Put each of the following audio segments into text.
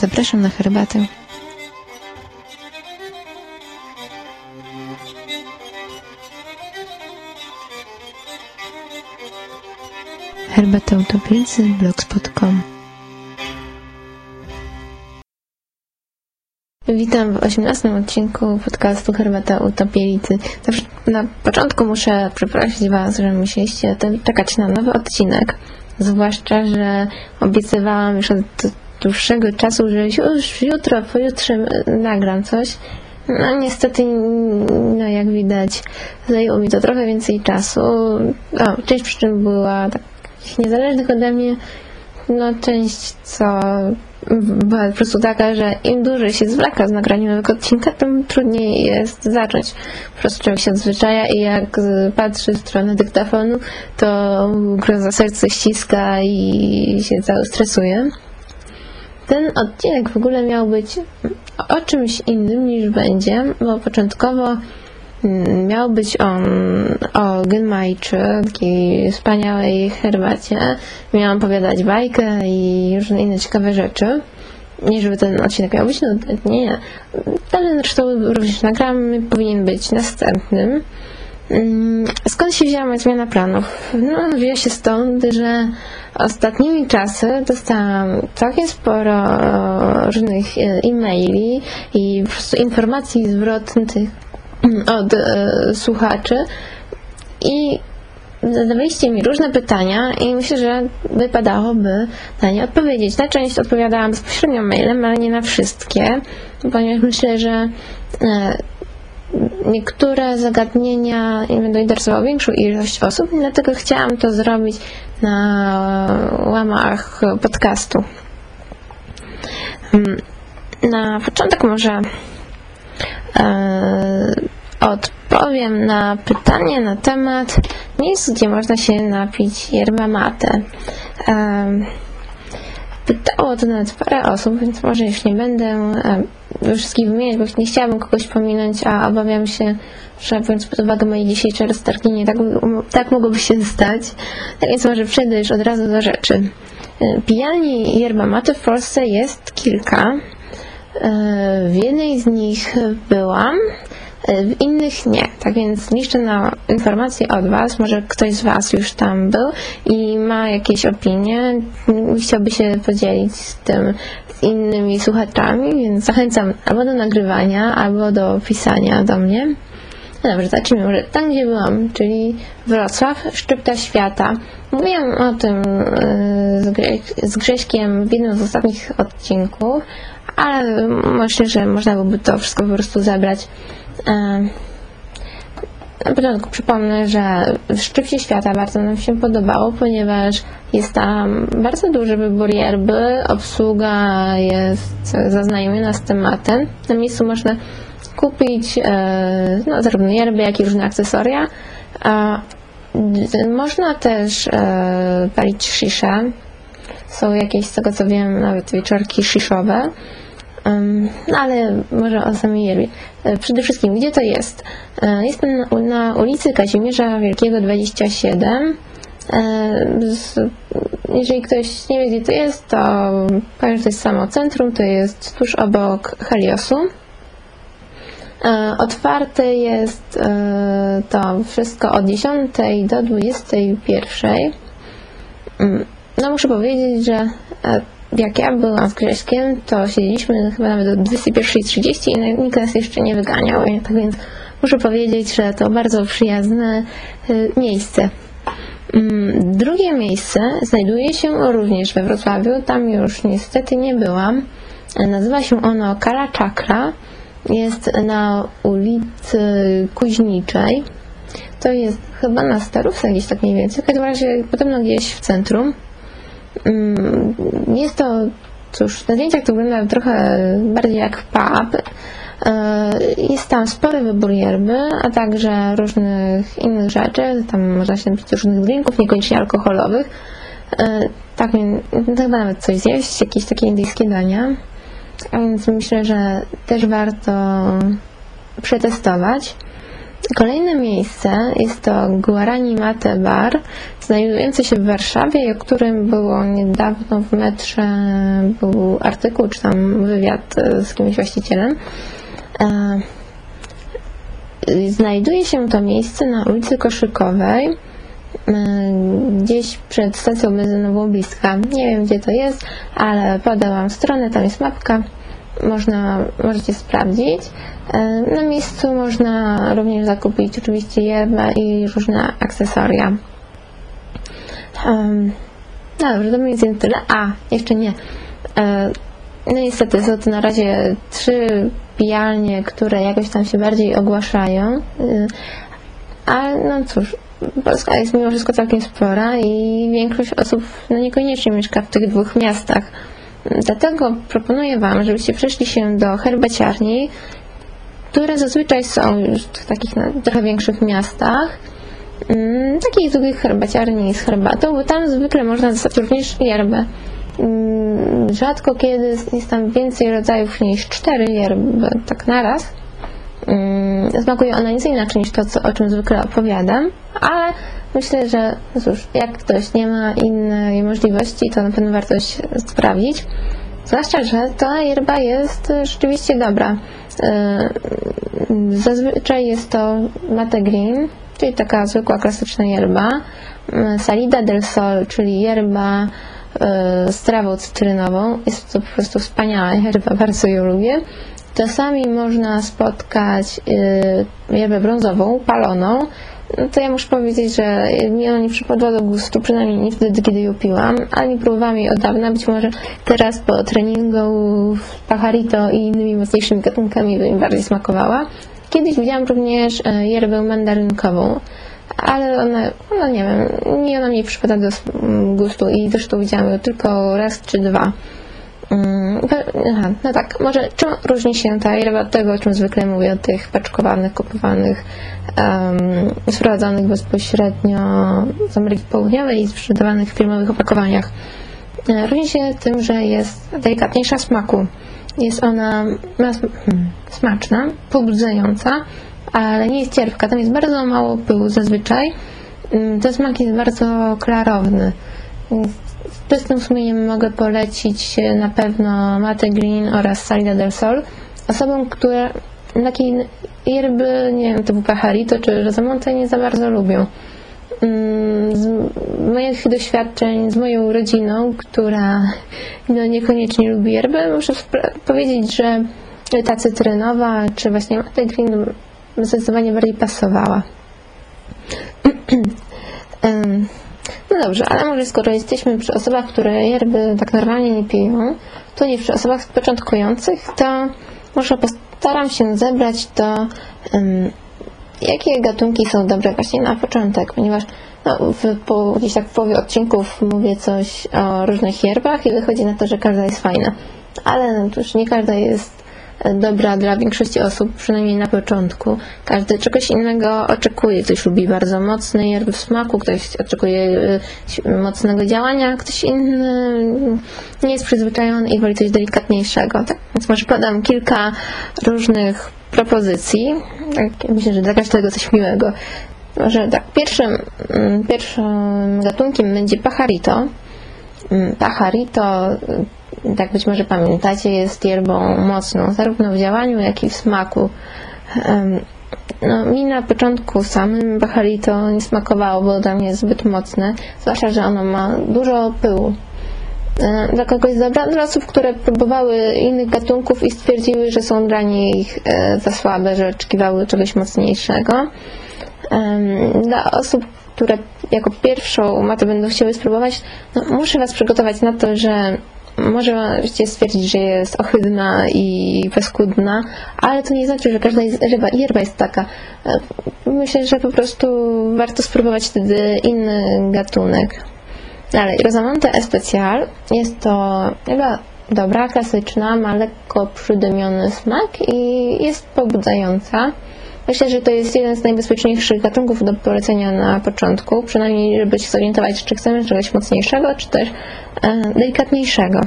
Zapraszam na herbatę. Herbata Utopicy blogspot.com Witam w 18 odcinku podcastu Herbata Utopielicy. Na początku muszę przeprosić Was, że musieliście czekać na nowy odcinek. Zwłaszcza, że obiecywałam już od dłuższego czasu, że już jutro, pojutrze nagram coś. No niestety, no jak widać, zajęło mi to trochę więcej czasu. No, część przyczyn była tak niezależnych ode mnie, no część co była po prostu taka, że im dłużej się zwleka z nagraniem nowego odcinka, tym trudniej jest zacząć. Po prostu człowiek się odzwyczaja i jak patrzy w stronę dyktafonu, to groza serce ściska i się cały stresuje. Ten odcinek w ogóle miał być o czymś innym niż będzie, bo początkowo miał być on o Genmaiczy, takiej wspaniałej herbacie. Miałam opowiadać bajkę i różne inne ciekawe rzeczy. Nie, żeby ten odcinek miał być, no nie, nie. Ale zresztą również nagramy, powinien być następnym. Skąd się wzięła zmiana planów? No, wzięła się stąd, że ostatnimi czasy dostałam całkiem sporo różnych e-maili i po prostu informacji zwrotnych od e, słuchaczy i zadawaliście mi różne pytania i myślę, że wypadałoby na nie odpowiedzieć. Na część odpowiadałam bezpośrednio mailem, ale nie na wszystkie, ponieważ myślę, że e, niektóre zagadnienia będą interesowały większą ilość osób, dlatego chciałam to zrobić na łamach podcastu. Hmm, na początek może e, odpowiem na pytanie na temat miejsc, gdzie można się napić yerba mate. E, pytało to nawet parę osób, więc może już nie będę wszystkich wymieniać, bo nie chciałabym kogoś pominąć, a obawiam się, że biorąc pod uwagę moje dzisiejsze roztargnienie, tak, tak mogłoby się stać. Tak więc może przejdę już od razu do rzeczy. Pijalni yerba mate w Polsce jest kilka. W jednej z nich byłam, w innych nie. Tak więc liczę na informacje od Was. Może ktoś z Was już tam był i ma jakieś opinie, chciałby się podzielić z tym z innymi słuchaczami, więc zachęcam albo do nagrywania, albo do pisania do mnie. No dobrze, zacznijmy może tam, gdzie byłam, czyli Wrocław, szczypta świata. Mówiłam o tym z, Grze z Grześkiem w jednym z ostatnich odcinków, ale myślę, że można byłoby to wszystko po prostu zebrać na początku przypomnę, że Szczypcie Świata bardzo nam się podobało, ponieważ jest tam bardzo duży wybór yerby, obsługa jest zaznajomiona z tematem. Na miejscu można kupić e, no, zarówno yerby, jak i różne akcesoria. Można też e, palić sziszę. Są jakieś, z tego co wiem, nawet wieczorki sziszowe. No ale może o samej Jerbie. Przede wszystkim, gdzie to jest? Jestem na, ulicy Kazimierza Wielkiego 27. Jeżeli ktoś nie wie, gdzie to jest, to powiem, że to jest samo centrum, to jest tuż obok Heliosu. Otwarte jest to wszystko od 10 do 21. No muszę powiedzieć, że jak ja byłam z Grześkiem, to siedzieliśmy chyba nawet do 21.30 i nikt nas jeszcze nie wyganiał. Tak więc muszę powiedzieć, że to bardzo przyjazne y, miejsce. Mm, drugie miejsce znajduje się również we Wrocławiu, tam już niestety nie byłam. Nazywa się ono Kala Chakra. Jest na ulicy Kuźniczej. To jest chyba na Starówce gdzieś tak mniej więcej. W każdym razie podobno gdzieś w centrum. Mm, jest to, cóż, na zdjęciach to wygląda trochę bardziej jak pub. E, jest tam spory wybór yerby, a także różnych innych rzeczy. Tam można się napić różnych drinków, niekoniecznie alkoholowych. E, tak więc chyba nawet coś zjeść, jakieś takie indyjskie dania. A więc myślę, że też warto przetestować. Kolejne miejsce jest to Guarani Mate Bar, znajdujące się w Warszawie, o którym było niedawno w metrze był artykuł czy tam wywiad z kimś właścicielem. Znajduje się to miejsce na ulicy Koszykowej, gdzieś przed stacją benzynową Bliska. Nie wiem gdzie to jest, ale podam Wam stronę, tam jest mapka można, możecie sprawdzić. E, na miejscu można również zakupić oczywiście jerbę i różne akcesoria. No dobrze, to jest tyle. A, jeszcze nie. E, no niestety są to na razie trzy pijalnie, które jakoś tam się bardziej ogłaszają. E, ale no cóż, Polska jest mimo wszystko całkiem spora i większość osób no niekoniecznie mieszka w tych dwóch miastach. Dlatego proponuję Wam, żebyście przeszli się do herbaciarni, które zazwyczaj są już w takich trochę większych miastach, mm, takich zwykłych herbaciarni z herbatą, bo tam zwykle można dostać również yerbę. Mm, rzadko kiedy jest tam więcej rodzajów niż cztery yerby tak naraz. Mm, smakuje ona nic inaczej niż to, o czym zwykle opowiadam, ale myślę, że cóż, jak ktoś nie ma innej możliwości, to na pewno warto się sprawdzić. Zwłaszcza, że ta yerba jest rzeczywiście dobra. E, zazwyczaj jest to mate green, czyli taka zwykła, klasyczna yerba. E, salida del sol, czyli yerba e, z trawą cytrynową. Jest to po prostu wspaniała yerba, bardzo ją lubię. Czasami można spotkać yerbę brązową, paloną, no to ja muszę powiedzieć, że mi ona nie przypadła do gustu, przynajmniej nie wtedy, kiedy ją piłam, ale nie próbowałam jej od dawna. Być może teraz po treningu w Pajarito i innymi mocniejszymi gatunkami by mi bardziej smakowała. Kiedyś widziałam również e, yerbę mandarynkową, ale ona, ona nie wiem, nie ona mi przypada do gustu i zresztą widziałam ją tylko raz czy dwa. Mm, aha, no tak, może czym różni się ta yerba od tego, o czym zwykle mówię, od tych paczkowanych, kupowanych, um, bezpośrednio z Ameryki Południowej i sprzedawanych w firmowych opakowaniach? E, różni się tym, że jest delikatniejsza smaku. Jest ona hmm, smaczna, pobudzająca, ale nie jest cierpka. Tam jest bardzo mało pyłu zazwyczaj. Mm, ten smak jest bardzo klarowny. Z czystym sumieniem mogę polecić na pewno Mate Green oraz Salida del Sol osobom, które takiej yerby, nie wiem, typu Pajarito czy Rosamonte nie za bardzo lubią. Mm, z moich doświadczeń z moją rodziną, która no, niekoniecznie lubi yerby, muszę powiedzieć, że ta cytrynowa czy właśnie Mate Green zdecydowanie bardziej pasowała. No dobrze, ale może skoro jesteśmy przy osobach, które yerby tak normalnie nie piją, to nie przy osobach początkujących, to może postaram się zebrać to, um, jakie gatunki są dobre właśnie na początek, ponieważ no, w, po, gdzieś tak w połowie odcinków mówię coś o różnych yerbach i wychodzi na to, że każda jest fajna. Ale no, już nie każda jest dobra dla większości osób, przynajmniej na początku. Każdy czegoś innego oczekuje. Ktoś lubi bardzo mocny yerb w smaku, ktoś oczekuje y, mocnego działania, ktoś inny nie jest przyzwyczajony i woli coś delikatniejszego. Tak? Więc może podam kilka różnych propozycji. Tak, myślę, że dla każdego coś miłego. Może tak, pierwszym, mm, pierwszym gatunkiem będzie Pajarito. Mm, Tak być może pamiętacie, jest yerbą mocną, zarówno w działaniu, jak i w smaku. No, mi na początku samym to nie smakowało, bo dla mnie jest zbyt mocne, zwłaszcza, że ono ma dużo pyłu. E, dla kogoś dobra, dla osób, które próbowały innych gatunków i stwierdziły, że są dla nich e, za słabe, że oczekiwały czegoś mocniejszego. Dla osób, które jako pierwszą matę będą chciały spróbować, no, muszę Was przygotować na to, że możecie stwierdzić, że jest ohydna i paskudna, ale to nie znaczy, że każda ryba, yerba jest taka. Myślę, że po prostu warto spróbować wtedy inny gatunek. Dalej, Rosamonte Especial jest to ryba dobra, klasyczna, ma lekko przydymiony smak i jest pobudzająca. Myślę, że to jest jeden z najbezpieczniejszych gatunków do polecenia na początku, przynajmniej żeby się zorientować, czy chcemy czegoś mocniejszego, czy też e, delikatniejszego.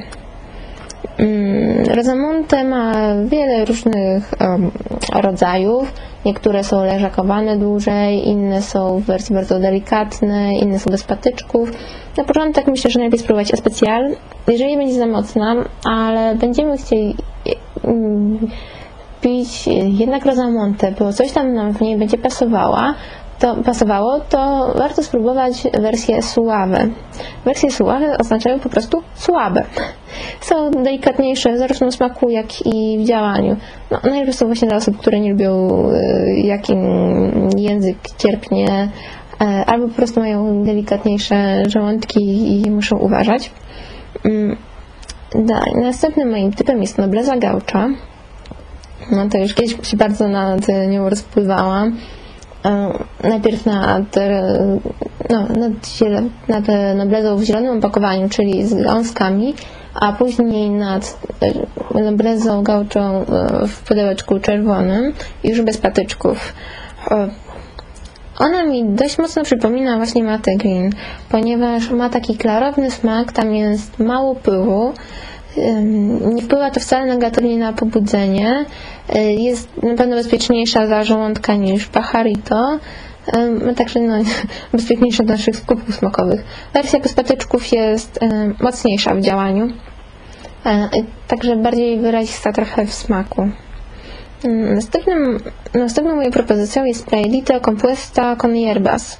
Mm, Rozamonte ma wiele różnych em, rodzajów. Niektóre są leżakowane dłużej, inne są w wersji bardzo delikatnej, inne są bez patyczków. Na początek myślę, że najlepiej spróbować especial. Jeżeli będzie za mocna, ale będziemy chcieli mm, pić jednak rozamontę, bo coś tam nam w niej będzie pasowała, to pasowało, to warto spróbować wersję suave. Wersje suave oznaczają po prostu słabe. Są delikatniejsze zarówno w smaku, jak i w działaniu. No, najlepiej są właśnie dla osób, które nie lubią, y, jak im język cierpnie, e, albo po prostu mają delikatniejsze żołądki i muszą uważać. Mm, następnym moim typem jest nobleza gaucza. No to już kiedyś się bardzo nad nią rozpływałam. E, Najpierw nad, no, nad, nad noblezą w zielonym opakowaniu, czyli z gąskami, a później nad e, noblezą gauczą e, w pudełeczku czerwonym, już bez patyczków. Ona mi dość mocno przypomina właśnie matę green, ponieważ ma taki klarowny smak, tam jest mało pyłu, nie wpływa to wcale negatywnie na pobudzenie, y, jest na pewno bezpieczniejsza dla żołądka niż Pajarito, ym, a także no, bezpieczniejsza dla naszych skutków smakowych. Wersja bez jest ym, mocniejsza w działaniu, e, także bardziej wyrazista trochę w smaku. Następnym, następną moją propozycją jest Playelite Compuesta con Hierbas,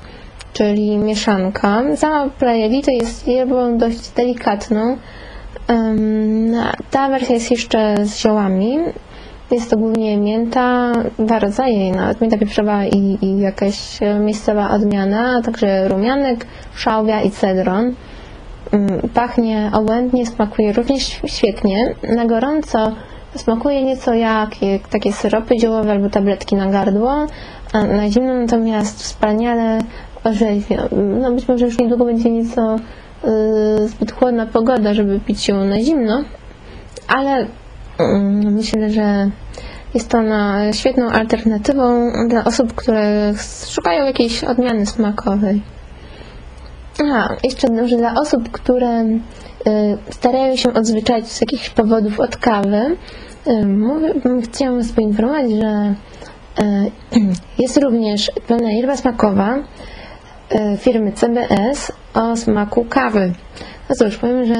czyli mieszanka. Sama Playelite jest yerbą dość delikatną. Ta wersja jest jeszcze z ziołami. Jest to głównie mięta, dwa rodzaje, nawet mięta pieprzowa i, i jakaś miejscowa odmiana, a także rumianek, szałwia i cedron. Pachnie obłędnie, smakuje również świetnie. Na gorąco smakuje nieco jak, takie syropy ziołowe albo tabletki na gardło, a na zimno natomiast wspaniale orzeźwia. No być może już niedługo będzie nieco zbyt chłodna pogoda, żeby pić ją na zimno, ale mm, myślę, że jest ona świetną alternatywą dla osób, które szukają jakiejś odmiany smakowej. Aha, jeszcze może dla osób, które y, starają się odzwyczaić z jakichś powodów od kawy, y, chciałam Was poinformować, że y, jest również pełna yerba smakowa y, firmy CBS o smaku kawy. No cóż, powiem, że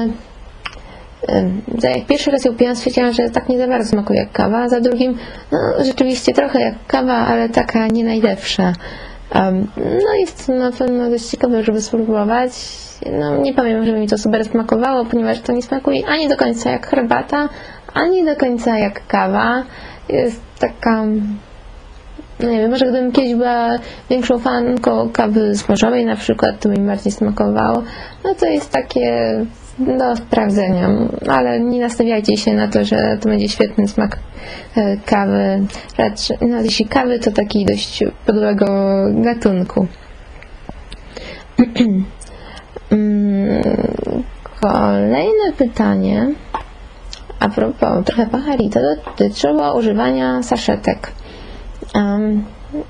jak pierwszy raz ją piłam, stwierdziłam, że tak nie za bardzo smakuje jak kawa, a za drugim, no rzeczywiście trochę jak kawa, ale taka nie najlepsza. Um, no jest na pewno dość ciekawe, żeby spróbować. No nie powiem, że mi to super smakowało, ponieważ to nie smakuje ani do końca jak herbata, ani do końca jak kawa. Jest taka... No nie wiem, może gdybym kiedyś była większą fanką kawy zmorzowej na przykład, to mi bardziej smakowało. No to jest takie do sprawdzenia, ale nie nastawiajcie się na to, że to będzie świetny smak e, kawy. Raczej, no, jeśli kawy, to taki dość podłego gatunku. Mm, Kolejne pytanie a propos trochę pacharita dotyczyło używania saszetek. Um,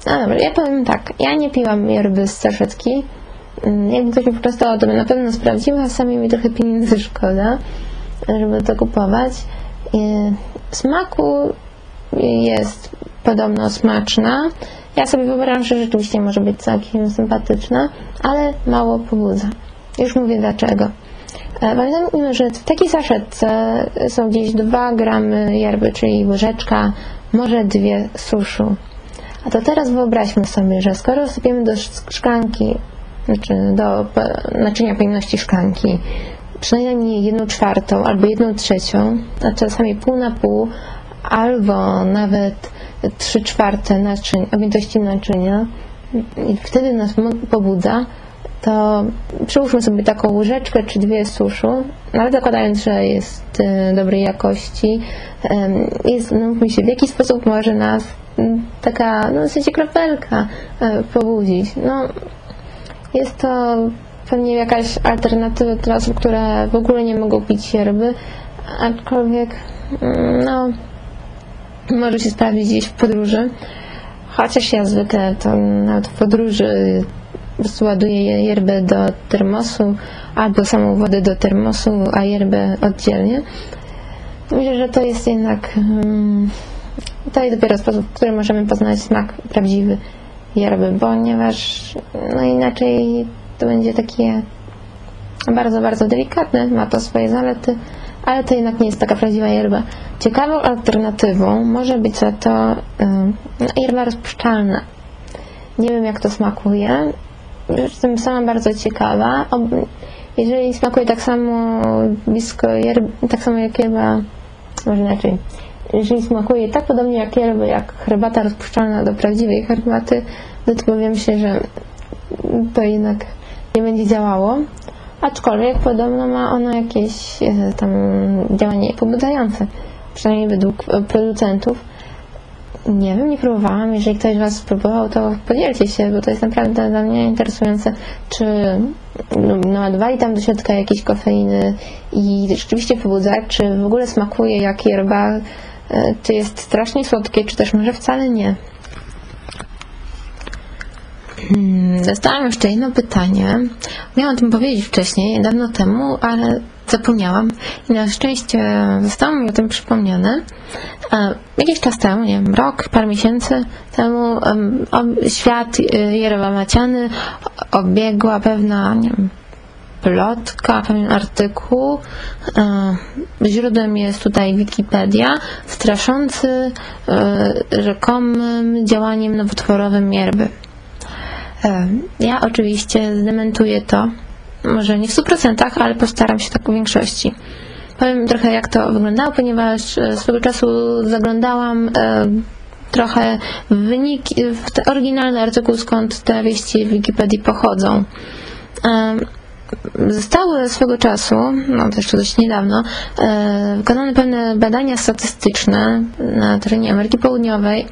no dobra, ja powiem tak, ja nie piłam yerby z saszetki, Mm, Jakby ktoś mi poczęstował, to bym na pewno sprawdziła, sami mi trochę pieniędzy szkoda, żeby to kupować. I smaku jest podobno smaczna. Ja sobie wyobrażam, że rzeczywiście może być całkiem sympatyczna, ale mało pobudza. Już mówię dlaczego. E, Pamiętajmy, że w takiej saszetce są gdzieś 2 gramy yerby, czyli łyżeczka, może dwie suszu. A to teraz wyobraźmy sobie, że skoro sypiemy do szklanki znaczy do naczynia pojemności szklanki przynajmniej jedną czwartą albo jedną trzecią, a czasami pół na pół, albo nawet trzy czwarte naczyń, objętości naczynia i wtedy nas pobudza, to przyłóżmy sobie taką łyżeczkę czy dwie suszu, no ale zakładając, że jest e, dobrej jakości, em, jest, no się, w jaki sposób może nas taka, no w sensie kropelka e, pobudzić. No, jest to pewnie jakaś alternatywa dla osób, które w ogóle nie mogą pić yerby, aczkolwiek mm, no, może się sprawdzić gdzieś w podróży. Chociaż ja zwykle to nawet w podróży po prostu ładuję yerbę do termosu albo samą wodę do termosu, a yerbę oddzielnie. Myślę, że to jest jednak um, to jest dopiero sposób, w którym możemy poznać smak prawdziwy yerby, ponieważ no inaczej to będzie takie bardzo, bardzo delikatne, ma to swoje zalety, ale to jednak nie jest taka prawdziwa yerba. Ciekawą alternatywą może być za to um, yerba rozpuszczalna. Nie wiem jak to smakuje, jestem sama bardzo ciekawa. Jeżeli smakuje tak samo blisko tak samo jak yerba, może inaczej, jeżeli smakuje tak podobnie jak jak herbata rozpuszczalna do prawdziwej herbaty, to powiem się, że to jednak nie będzie działało. Aczkolwiek podobno ma ona jakieś e, tam działanie pobudzające, przynajmniej według producentów. Nie wiem, nie próbowałam. Jeżeli ktoś z Was spróbował, to podzielcie się, bo to jest naprawdę dla mnie interesujące, czy no, naładowali tam do środka jakieś kofeiny i rzeczywiście pobudza, czy w ogóle smakuje jak yerba, e, czy jest strasznie słodkie, czy też może wcale nie. Hmm, dostałam jeszcze jedno pytanie. Miałam o tym powiedzieć wcześniej, dawno temu, ale zapomniałam i na szczęście zostało mi o tym przypomniane. E, jakiś czas temu, nie wiem, rok, parę miesięcy temu świat y, Jerowa Maciany obiegła pewna, nie wiem, plotka, pewien artykuł. E, źródłem jest tutaj Wikipedia, straszący e, rzekomym działaniem nowotworowym yerby. Ja oczywiście zdementuję to, może nie w 100%, ale postaram się tak w większości. Powiem trochę jak to wyglądało, ponieważ e, swego czasu zaglądałam e, trochę w wyniki, w te oryginalny artykuł, skąd te wieści w Wikipedii pochodzą. E, zostały swego czasu, no to jeszcze dość niedawno, wykonane pewne badania statystyczne na terenie Ameryki Południowej,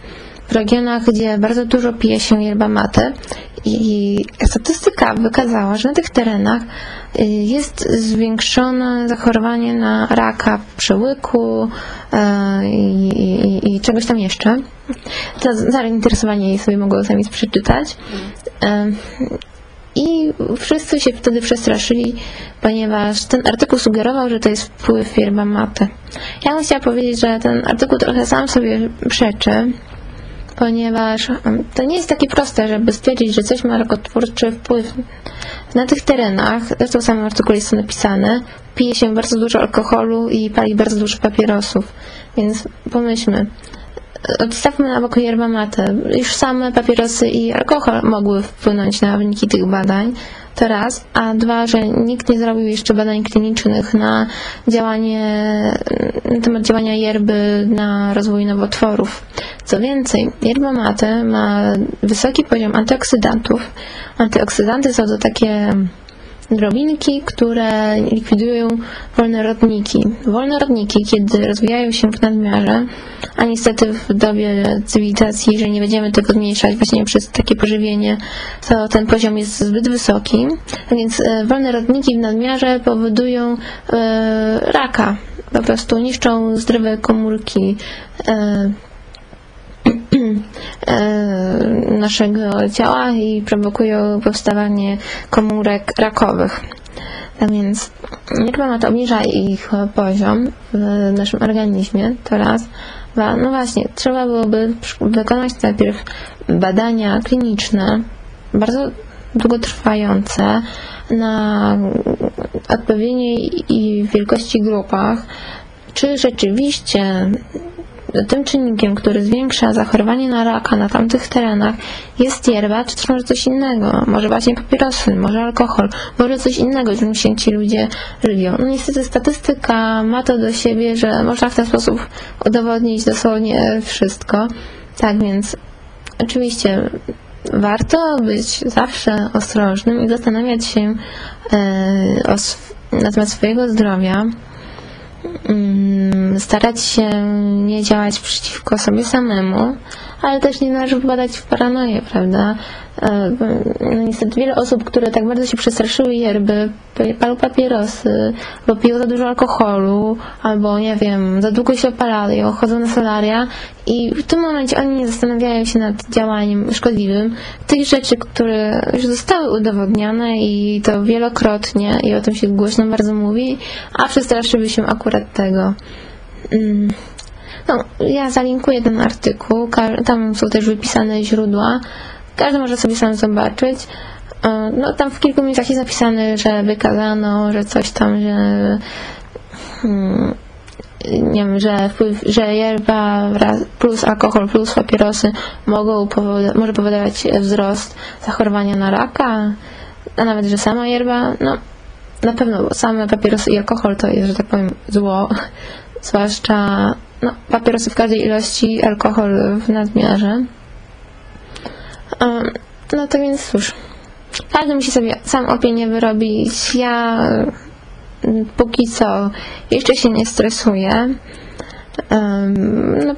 w regionach, gdzie bardzo dużo pije się yerba mate i statystyka wykazała, że na tych terenach y, jest zwiększone zachorowanie na raka przełyku y, i, i, i czegoś tam jeszcze. To zainteresowanie sobie mogło sami przeczytać. Y, I wszyscy się wtedy przestraszyli, ponieważ ten artykuł sugerował, że to jest wpływ yerba mate. Ja bym chciała powiedzieć, że ten artykuł trochę sam sobie przeczy, ponieważ to nie jest takie proste, żeby stwierdzić, że coś ma rakotwórczy wpływ. Na tych terenach, zresztą w samym artykule jest to napisane, pije się bardzo dużo alkoholu i pali bardzo dużo papierosów, więc pomyślmy. Odstawmy na bok yerba mate. Już same papierosy i alkohol mogły wpłynąć na wyniki tych badań, to raz, a dwa, że nikt nie zrobił jeszcze badań klinicznych na działanie, na temat działania yerby na rozwój nowotworów. Co więcej, yerba mate ma wysoki poziom antyoksydantów. Antyoksydanty są to takie drobinki, które likwidują wolne rodniki. Wolne rodniki, kiedy rozwijają się w nadmiarze, a niestety w dobie cywilizacji, jeżeli nie będziemy tego zmniejszać właśnie przez takie pożywienie, to ten poziom jest zbyt wysoki, więc e, wolne rodniki w nadmiarze powodują e, raka. Po prostu niszczą zdrowe komórki e, naszego ciała i prowokują powstawanie komórek rakowych. Tak więc to obniża ich poziom w naszym organizmie, to raz. Dwa, no właśnie, trzeba byłoby wykonać najpierw badania kliniczne, bardzo długotrwające, na odpowiedniej i wielkości grupach, czy rzeczywiście tym czynnikiem, który zwiększa zachorowanie na raka na tamtych terenach jest yerba, czy też może coś innego, może właśnie papierosy, może alkohol, może coś innego, czym się ci ludzie żywią. No niestety statystyka ma to do siebie, że można w ten sposób udowodnić dosłownie wszystko. Tak więc oczywiście warto być zawsze ostrożnym i zastanawiać się e, o, na temat swojego zdrowia, Mm, starać się nie działać przeciwko sobie samemu, ale też nie należy wpadać w paranoję, prawda? E, no niestety wiele osób, które tak bardzo się przestraszyły yerby, palą papierosy, bo piją za dużo alkoholu, albo nie wiem, za długo się opalają, chodzą na solaria i w tym momencie oni nie zastanawiają się nad działaniem szkodliwym tych rzeczy, które już zostały udowodnione i to wielokrotnie i o tym się głośno bardzo mówi, a przestraszyły się akurat tego. No, ja zalinkuję ten artykuł, tam są też wypisane źródła, każdy może sobie sam zobaczyć. E, no tam w kilku miejscach jest napisane, że wykazano, że coś tam, że hmm, nie wiem, że wpływ, że yerba plus alkohol plus papierosy mogą może powodować wzrost zachorowania na raka, a nawet, że sama yerba, no na pewno, bo same papierosy i alkohol to jest, że tak powiem, zło, zwłaszcza no, papierosy w każdej ilości, alkohol w nadmiarze. No to więc cóż, każdy musi sobie sam opinię wyrobić. Ja póki co jeszcze się nie stresuję. No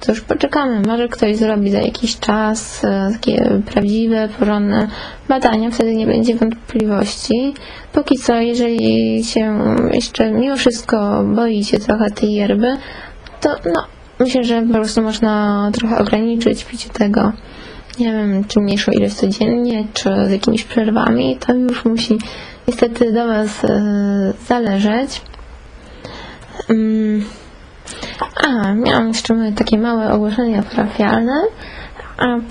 cóż, poczekamy. Może ktoś zrobi za jakiś czas e, takie prawdziwe, porządne badania, wtedy nie będzie wątpliwości. Póki co, jeżeli się jeszcze mimo wszystko boicie trochę tej yerby, to no, myślę, że po prostu można trochę ograniczyć picie tego nie wiem, czy mniejszą ilość codziennie, czy z jakimiś przerwami, to już musi niestety do Was e, zależeć. A, miałam jeszcze takie małe ogłoszenia parafialne,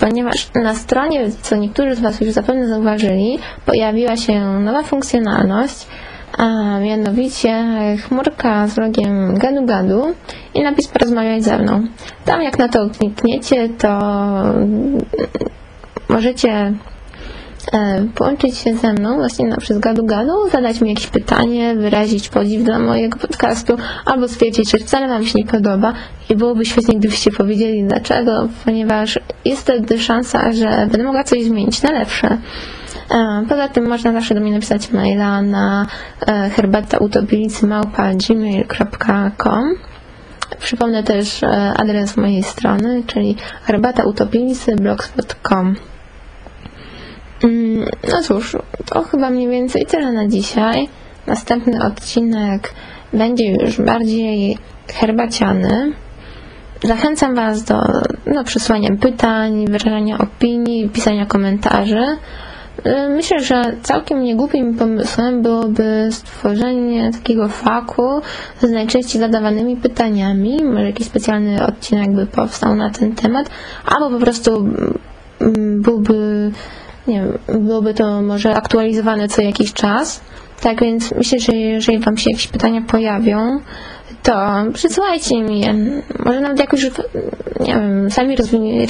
ponieważ na stronie, co niektórzy z Was już zapewne zauważyli, pojawiła się nowa funkcjonalność, a mianowicie chmurka z logiem gadu gadu i napis porozmawiać ze mną. Tam jak na to klikniecie, to możecie połączyć się ze mną właśnie na przez gadu gadu, zadać mi jakieś pytanie, wyrazić podziw dla mojego podcastu, albo stwierdzić, że wcale Wam się nie podoba i byłoby świetnie, gdybyście powiedzieli dlaczego, ponieważ jest wtedy szansa, że będę mogła coś zmienić na lepsze. E, poza tym można zawsze do mnie napisać maila na e, herbatautobilicy.gmail.com Przypomnę też adres mojej strony, czyli herbatautobilicy.blogspot.com Mm, no cóż, to chyba mniej więcej tyle na dzisiaj. Następny odcinek będzie już bardziej herbaciany. Zachęcam Was do no, pytań, wyrażania opinii, pisania komentarzy. Y, myślę, że całkiem niegłupim pomysłem byłoby stworzenie takiego faku z najczęściej zadawanymi pytaniami. Może jakiś specjalny odcinek by powstał na ten temat, albo po prostu mm, byłby nie wiem, byłoby to może aktualizowane co jakiś czas. Tak więc myślę, że jeżeli Wam się jakieś pytania pojawią, to przysłajcie mi je. Może nawet jakoś, nie wiem, sami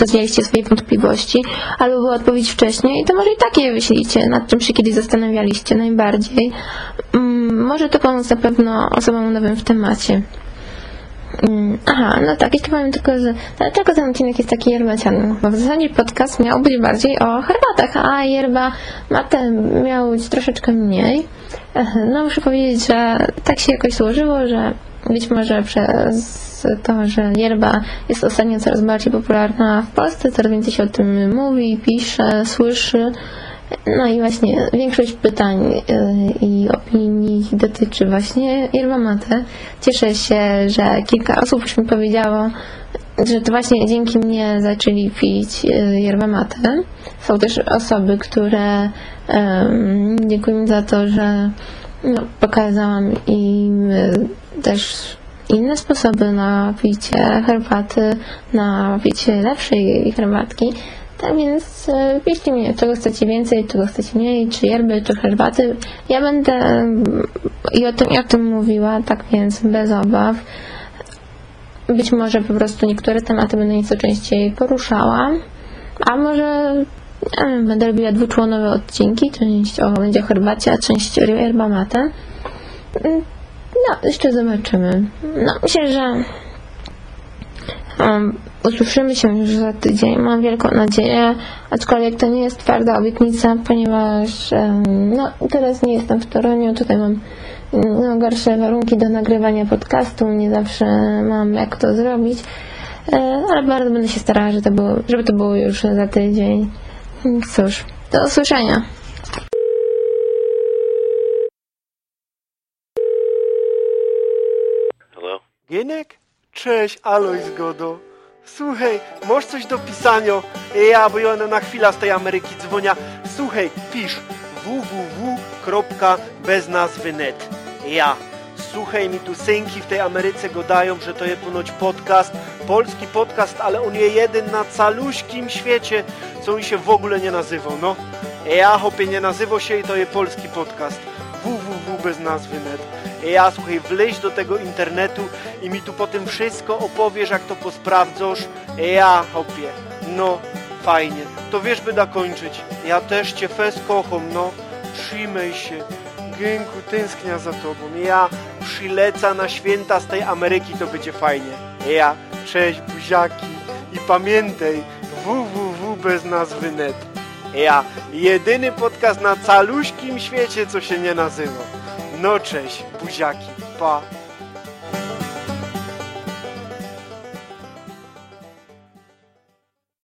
rozwijaliście swoje wątpliwości, albo była odpowiedź wcześniej, to może i takie wyślijcie, nad czym się kiedyś zastanawialiście najbardziej. Mm, może to pomóc na pewno osobom nowym w temacie. Aha, no tak, jeszcze powiem tylko, że dlaczego ten odcinek jest taki herbaciany? Bo w zasadzie podcast miał być bardziej o herbatach, a yerba mate miał być troszeczkę mniej. No muszę powiedzieć, że tak się jakoś złożyło, że być może przez to, że yerba jest ostatnio coraz bardziej popularna w Polsce, coraz więcej się o tym mówi, pisze, słyszy, no i właśnie większość pytań y, i opinii dotyczy właśnie yerba mate. Cieszę się, że kilka osób już mi powiedziało, że to właśnie dzięki mnie zaczęli pić yerba mate. Są też osoby, które um, mi za to, że no, pokazałam im y, też inne sposoby na picie herbaty, na picie lepszej herbatki. Tak więc e, piszcie mi, czego chcecie więcej, czego chcecie mniej, czy yerby, czy herbaty. Ja będę mm, i o tym, i o tym mówiła, tak więc bez obaw. Być może po prostu niektóre tematy będę nieco częściej poruszała, a może wiem, będę robiła dwuczłonowe odcinki, część o, będzie o herbacie, a część o yerba. Mm, no, jeszcze zobaczymy. No, myślę, że um, usłyszymy się już za tydzień. Mam wielką nadzieję, aczkolwiek to nie jest twarda obietnica, ponieważ no, teraz nie jestem w Toruniu, tutaj mam no, gorsze warunki do nagrywania podcastu, nie zawsze mam jak to zrobić, e, ale bardzo będę się starała, żeby to było, żeby to było już za tydzień. Cóż, do usłyszenia. Hello? Gienek? Cześć, Alois Godo. Słuchaj, masz coś do pisania? Ja, bo ja na chwilę z tej Ameryki dzwonia. Słuchaj, pisz www.beznazwy.net Ja, Słuchaj, mi tu synki w tej Ameryce godają, że to jest ponoć podcast, polski podcast, ale on jest jeden na caluśkim świecie, co on się w ogóle nie nazywał, no. Ja, hopie, nie nazywał się i to jest polski podcast. www Ja, słuchaj, wleź do tego internetu i mi tu potem wszystko opowiesz, jak to posprawdzasz. Ja, hopie, no, fajnie. To wiesz, by da kończyć. Ja też cię fes kocham, no. Trzymaj się. Gęku, tęsknia za tobą. Ja przyleca na święta z tej Ameryki, to będzie fajnie. Ja, cześć buziaki. I pamiętaj, www bez nazwy net. Ja, jedyny podcast na caluśkim świecie, co się nie nazywa. No cześć, buziaki, pa.